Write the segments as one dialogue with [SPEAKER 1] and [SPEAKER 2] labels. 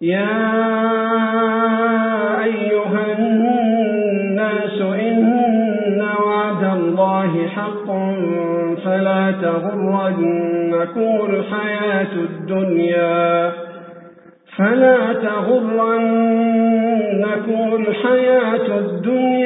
[SPEAKER 1] يا أيها الناس إن وعد الله حق فلا تغرنكم الحياة الدنيا فلا تغرنكم الحياة الدنيا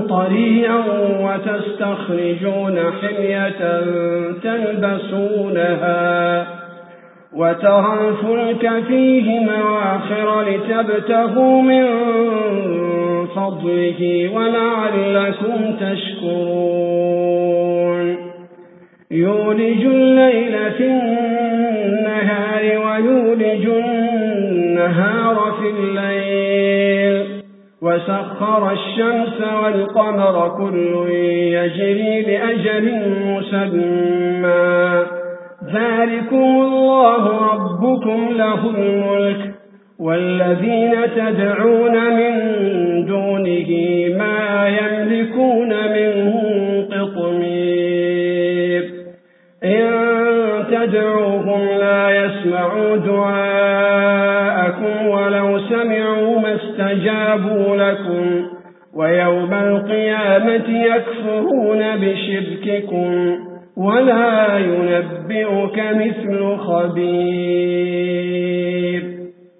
[SPEAKER 1] طريا وتستخرجون حلية تلبسونها وترى الفلك فيه مواخر لتبتغوا من فضله ولعلكم تشكرون. يولج الليل في النهار ويولج النهار وسخر الشمس والقمر كل يجري لأجل مسمى. ذلكم الله ربكم له الملك والذين تدعون من دونه استجابوا لكم ويوم القيامة يكفرون بشرككم ولا ينبئك مثل خبير.